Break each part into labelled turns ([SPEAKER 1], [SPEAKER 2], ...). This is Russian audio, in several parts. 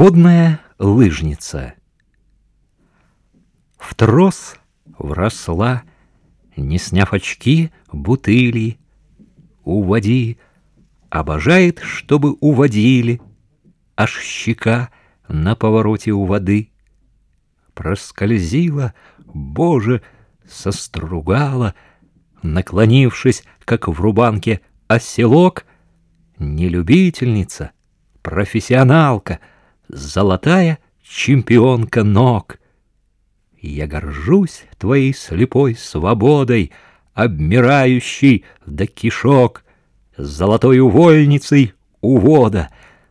[SPEAKER 1] Водная лыжница. В трос вросла, не сняв очки, бутыли. Уводи, обожает, чтобы уводили, Аж щека на повороте у воды. Проскользила, Боже, состругала, Наклонившись, как в рубанке, оселок, Не любительница, профессионалка — золотая чемпионка ног. Я горжусь твоей слепой свободой, обмирающей до кишок, золотой увольницей увода,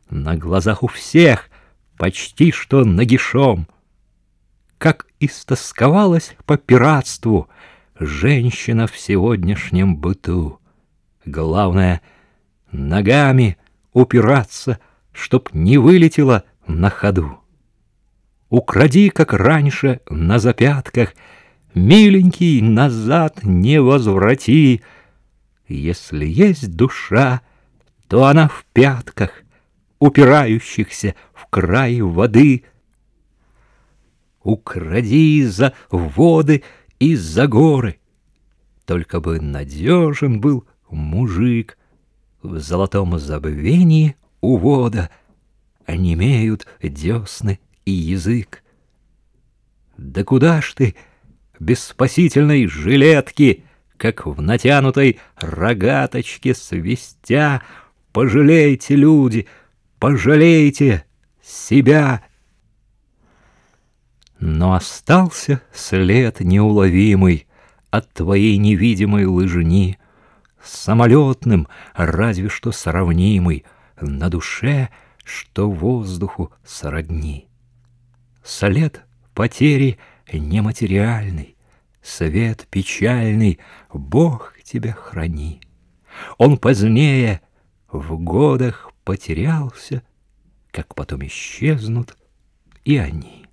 [SPEAKER 1] на глазах у всех, почти что нагишом. Как истосковалась по пиратству женщина в сегодняшнем быту. Главное — ногами упираться, чтоб не вылетела на ходу. Укради, как раньше, на запятках, Миленький, назад не возврати. Если есть душа, то она в пятках, Упирающихся в край воды. Укради за воды и за горы, Только бы надежен был мужик В золотом забвении у вода — онемеют десны и язык. Да куда ж ты, без спасительной жилетки, как в натянутой рогаточке свистя, пожалейте, люди, пожалейте себя. Но остался след неуловимый от твоей невидимой лыжни, самолетным, разве что сравнимый, на душе — что воздуху сродни. След потери нематериальный, Свет печальный, Бог тебя храни. Он позднее в годах потерялся, Как потом исчезнут и они.